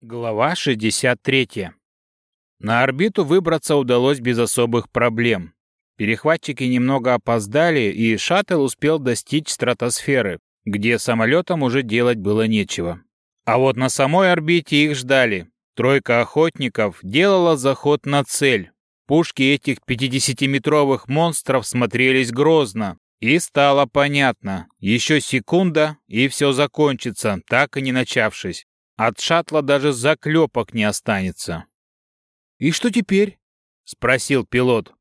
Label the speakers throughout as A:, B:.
A: Глава 63. На орбиту выбраться удалось без особых проблем. Перехватчики немного опоздали, и шаттл успел достичь стратосферы, где самолетам уже делать было нечего. А вот на самой орбите их ждали. Тройка охотников делала заход на цель. Пушки этих 50-метровых монстров смотрелись грозно. И стало понятно, еще секунда, и все закончится, так и не начавшись. От шаттла даже заклепок не останется. «И что теперь?» — спросил пилот.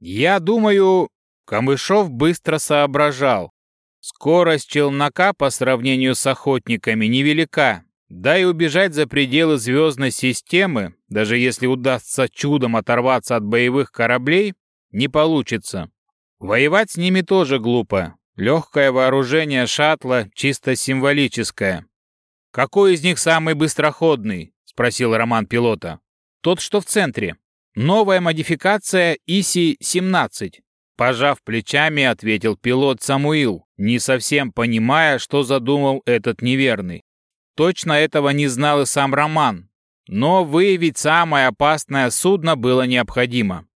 A: «Я думаю...» Камышов быстро соображал. Скорость челнока по сравнению с охотниками невелика, да и убежать за пределы звездной системы, даже если удастся чудом оторваться от боевых кораблей, не получится. Воевать с ними тоже глупо. Легкое вооружение шаттла чисто символическое. «Какой из них самый быстроходный?» — спросил Роман пилота. «Тот, что в центре. Новая модификация ИСИ-17». Пожав плечами, ответил пилот Самуил, не совсем понимая, что задумал этот неверный. Точно этого не знал и сам Роман, но выявить самое опасное судно было необходимо.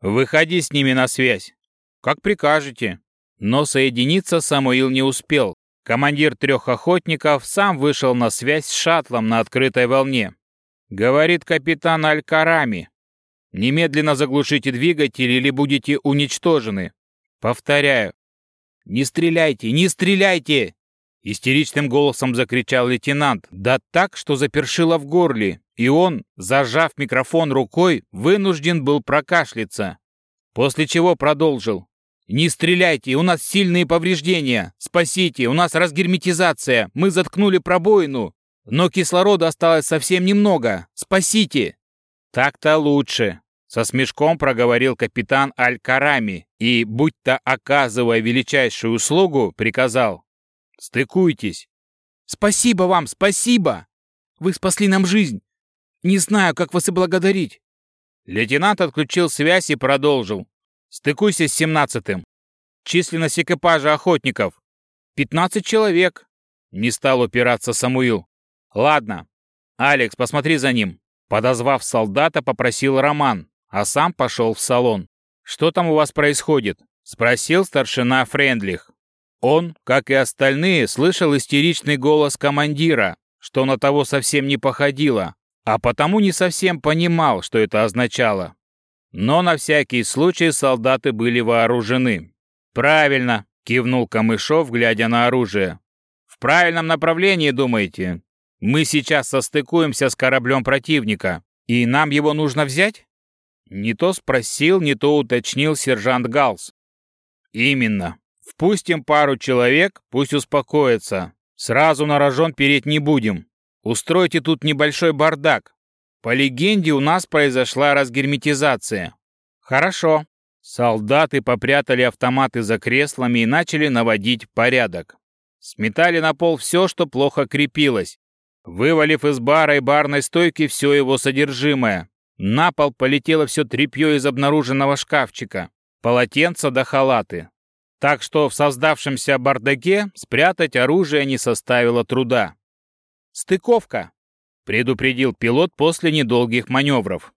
A: «Выходи с ними на связь». «Как прикажете». Но соединиться Самуил не успел, Командир трех охотников сам вышел на связь с шаттлом на открытой волне. Говорит капитан Аль-Карами. Немедленно заглушите двигатель или будете уничтожены. Повторяю. Не стреляйте, не стреляйте! Истеричным голосом закричал лейтенант, да так, что запершило в горле, и он, зажав микрофон рукой, вынужден был прокашляться. После чего продолжил. «Не стреляйте, у нас сильные повреждения! Спасите, у нас разгерметизация, мы заткнули пробоину, но кислорода осталось совсем немного! Спасите!» «Так-то лучше!» — со смешком проговорил капитан Аль-Карами и, будь-то оказывая величайшую услугу, приказал «Стыкуйтесь!» «Спасибо вам, спасибо! Вы спасли нам жизнь! Не знаю, как вас и благодарить!» Лейтенант отключил связь и продолжил. Стыкуйся с семнадцатым. Численность экипажа охотников. Пятнадцать человек. Не стал упираться Самуил. Ладно. Алекс, посмотри за ним. Подозвав солдата, попросил Роман, а сам пошел в салон. Что там у вас происходит? Спросил старшина Френдлих. Он, как и остальные, слышал истеричный голос командира, что на того совсем не походило, а потому не совсем понимал, что это означало. Но на всякий случай солдаты были вооружены. «Правильно», — кивнул Камышов, глядя на оружие. «В правильном направлении, думаете? Мы сейчас состыкуемся с кораблем противника, и нам его нужно взять?» Не то спросил, не то уточнил сержант Галс. «Именно. Впустим пару человек, пусть успокоятся. Сразу на рожон переть не будем. Устройте тут небольшой бардак, по легенде, у нас произошла разгерметизация. Хорошо. Солдаты попрятали автоматы за креслами и начали наводить порядок. Сметали на пол все, что плохо крепилось, вывалив из бара и барной стойки все его содержимое. На пол полетело все тряпье из обнаруженного шкафчика, полотенца да халаты. Так что в создавшемся бардаке спрятать оружие не составило труда. Стыковка предупредил пилот после недолгих маневров.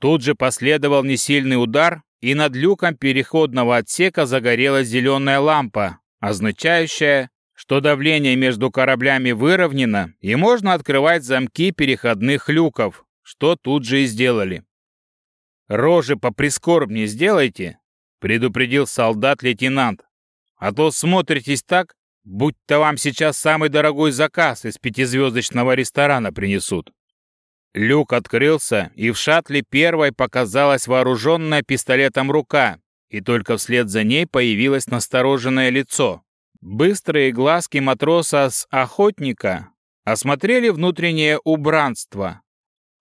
A: Тут же последовал несильный удар, и над люком переходного отсека загорелась зеленая лампа, означающая, что давление между кораблями выровнено и можно открывать замки переходных люков, что тут же и сделали. «Рожи поприскорбнее сделайте», — предупредил солдат-лейтенант. «А то смотритесь так, Будь-то вам сейчас самый дорогой заказ из пятизвездочного ресторана принесут. Люк открылся, и в шаттле первой показалась вооруженная пистолетом рука, и только вслед за ней появилось настороженное лицо. Быстрые глазки матроса с охотника осмотрели внутреннее убранство.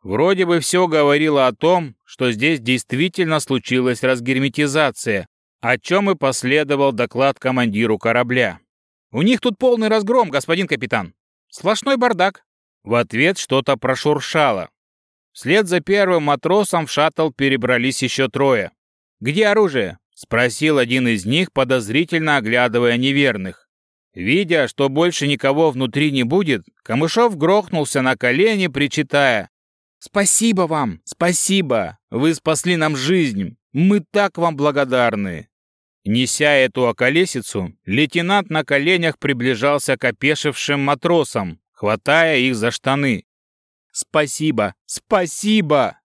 A: Вроде бы все говорило о том, что здесь действительно случилась разгерметизация, о чем и последовал доклад командиру корабля. У них тут полный разгром, господин капитан. Сплошной бардак. В ответ что-то прошуршало. Вслед за первым матросом в шаттл перебрались еще трое. «Где оружие?» — спросил один из них, подозрительно оглядывая неверных. Видя, что больше никого внутри не будет, Камышов грохнулся на колени, причитая. «Спасибо вам, спасибо! Вы спасли нам жизнь! Мы так вам благодарны!» Неся эту околесицу, лейтенант на коленях приближался к опешившим матросам, хватая их за штаны. «Спасибо! Спасибо!»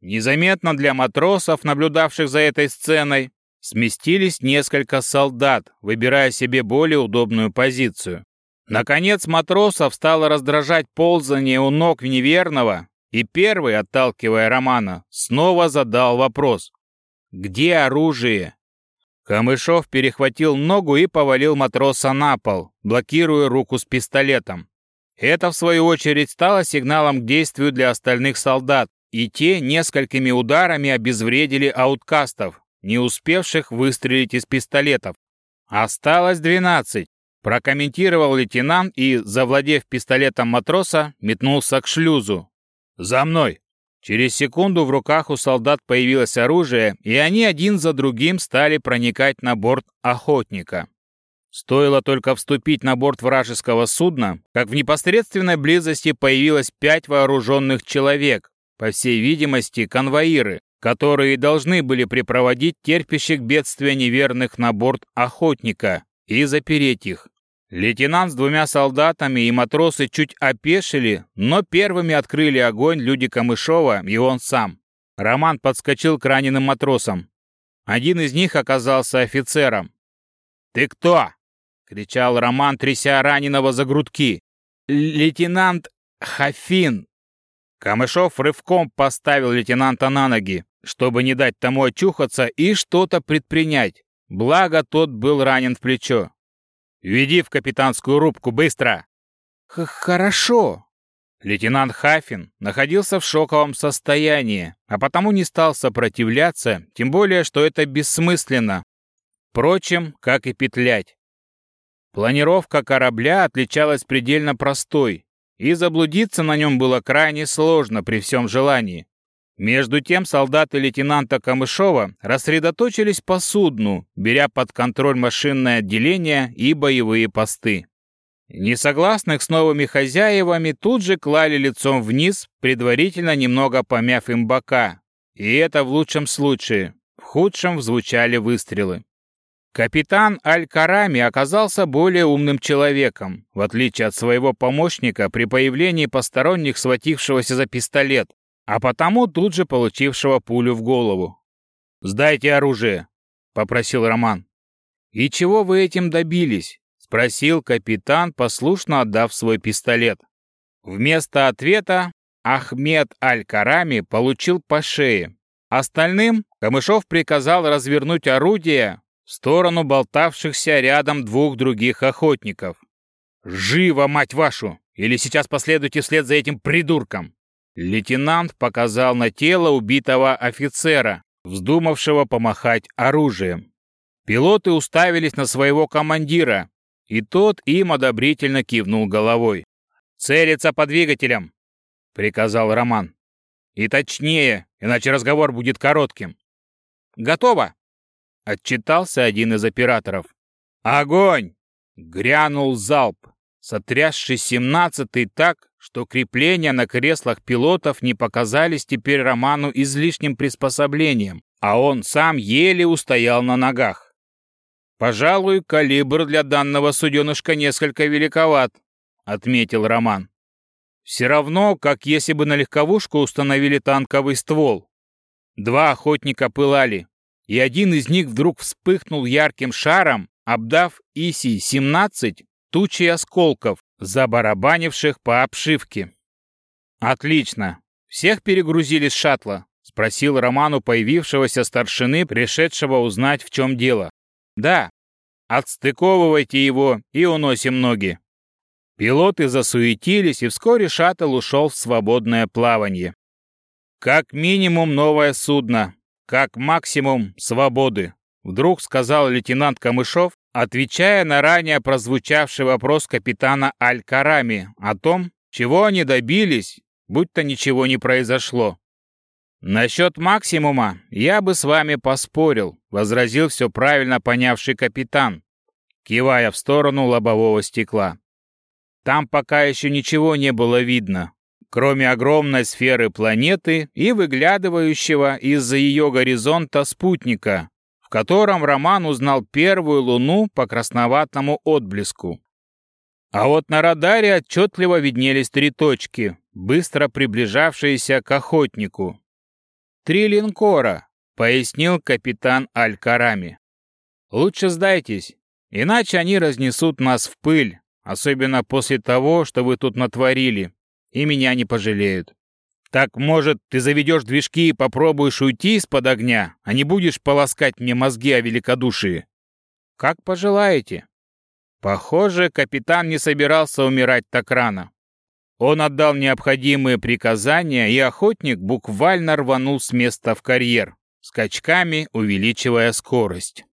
A: Незаметно для матросов, наблюдавших за этой сценой, сместились несколько солдат, выбирая себе более удобную позицию. Наконец матросов стало раздражать ползание у ног неверного, и первый, отталкивая Романа, снова задал вопрос. «Где оружие?» Камышов перехватил ногу и повалил матроса на пол, блокируя руку с пистолетом. Это, в свою очередь, стало сигналом к действию для остальных солдат, и те несколькими ударами обезвредили ауткастов, не успевших выстрелить из пистолетов. Осталось двенадцать, прокомментировал лейтенант и, завладев пистолетом матроса, метнулся к шлюзу. «За мной!» Через секунду в руках у солдат появилось оружие, и они один за другим стали проникать на борт охотника. Стоило только вступить на борт вражеского судна, как в непосредственной близости появилось пять вооруженных человек, по всей видимости, конвоиры, которые должны были припроводить терпящих бедствия неверных на борт охотника и запереть их. Лейтенант с двумя солдатами и матросы чуть опешили, но первыми открыли огонь люди Камышова и он сам. Роман подскочил к раненым матросам. Один из них оказался офицером. «Ты кто?» — кричал Роман, тряся раненого за грудки. «Лейтенант Хафин», Камышов рывком поставил лейтенанта на ноги, чтобы не дать тому очухаться и что-то предпринять. Благо, тот был ранен в плечо. «Веди в капитанскую рубку, быстро!» Х «Хорошо!» Лейтенант Хафин находился в шоковом состоянии, а потому не стал сопротивляться, тем более, что это бессмысленно. Впрочем, как и петлять. Планировка корабля отличалась предельно простой и заблудиться на нем было крайне сложно при всем желании. Между тем солдаты лейтенанта Камышова рассредоточились по судну, беря под контроль машинное отделение и боевые посты. Несогласных с новыми хозяевами тут же клали лицом вниз, предварительно немного помяв им бока. И это в лучшем случае. В худшем звучали выстрелы. Капитан Аль-Карами оказался более умным человеком, в отличие от своего помощника при появлении посторонних схватившегося за пистолет, а потому тут же получившего пулю в голову. «Сдайте оружие», — попросил Роман. «И чего вы этим добились?» — спросил капитан, послушно отдав свой пистолет. Вместо ответа Ахмед Аль-Карами получил по шее. Остальным Камышов приказал развернуть орудие в сторону болтавшихся рядом двух других охотников. «Живо, мать вашу! Или сейчас последуйте вслед за этим придурком!» Лейтенант показал на тело убитого офицера, вздумавшего помахать оружием. Пилоты уставились на своего командира, и тот им одобрительно кивнул головой. «Целиться по двигателям!» — приказал Роман. «И точнее, иначе разговор будет коротким». «Готово!» Отчитался один из операторов. «Огонь!» Грянул залп, сотрясший семнадцатый так, что крепления на креслах пилотов не показались теперь Роману излишним приспособлением, а он сам еле устоял на ногах. «Пожалуй, калибр для данного суденышка несколько великоват», — отметил Роман. «Все равно, как если бы на легковушку установили танковый ствол. Два охотника пылали, и один из них вдруг вспыхнул ярким шаром, обдав ИСИ-17 тучей осколков, забарабанивших по обшивке. «Отлично! Всех перегрузили с шаттла?» — спросил Роману появившегося старшины, пришедшего узнать, в чем дело. «Да. Отстыковывайте его и уносим ноги». Пилоты засуетились, и вскоре шаттл ушел в свободное плавание. «Как минимум новое судно», как максимум свободы», — вдруг сказал лейтенант Камышов, отвечая на ранее прозвучавший вопрос капитана Аль-Карами о том, чего они добились, будто ничего не произошло. «Насчет максимума я бы с вами поспорил», — возразил все правильно понявший капитан. кивая в сторону лобового стекла. Там пока еще ничего не было видно, кроме огромной сферы планеты и выглядывающего из-за ее горизонта спутника, котором Роман узнал первую луну по красноватому отблеску. А вот на радаре отчетливо виднелись три точки, быстро приближавшиеся к охотнику. «Три линкора», — пояснил капитан Аль-Карами. «Лучше сдайтесь, иначе они разнесут нас в пыль, особенно после того, что вы тут натворили, и меня не пожалеют. Так, может, ты заведешь движки и попробуешь уйти из-под огня, а не будешь полоскать мне мозги о великодушии? Как пожелаете. Похоже, капитан не собирался умирать так рано. Он отдал необходимые приказания, и охотник буквально рванул с места в карьер, скачками увеличивая скорость.